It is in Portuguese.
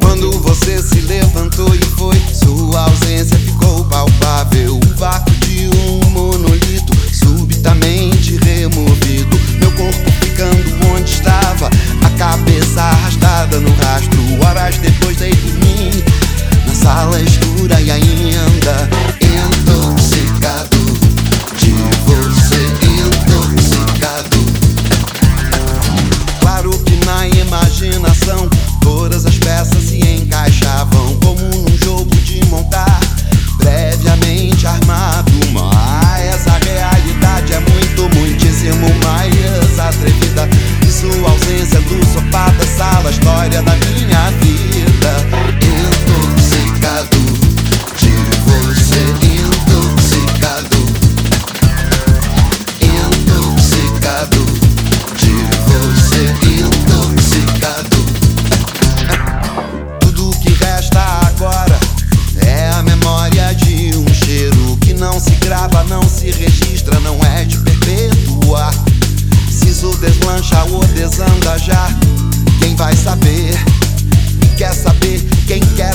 Quando você se levantou e foi, sua ausência deslancha ou desanda já. Quem vai saber? Quer saber? Quem quer?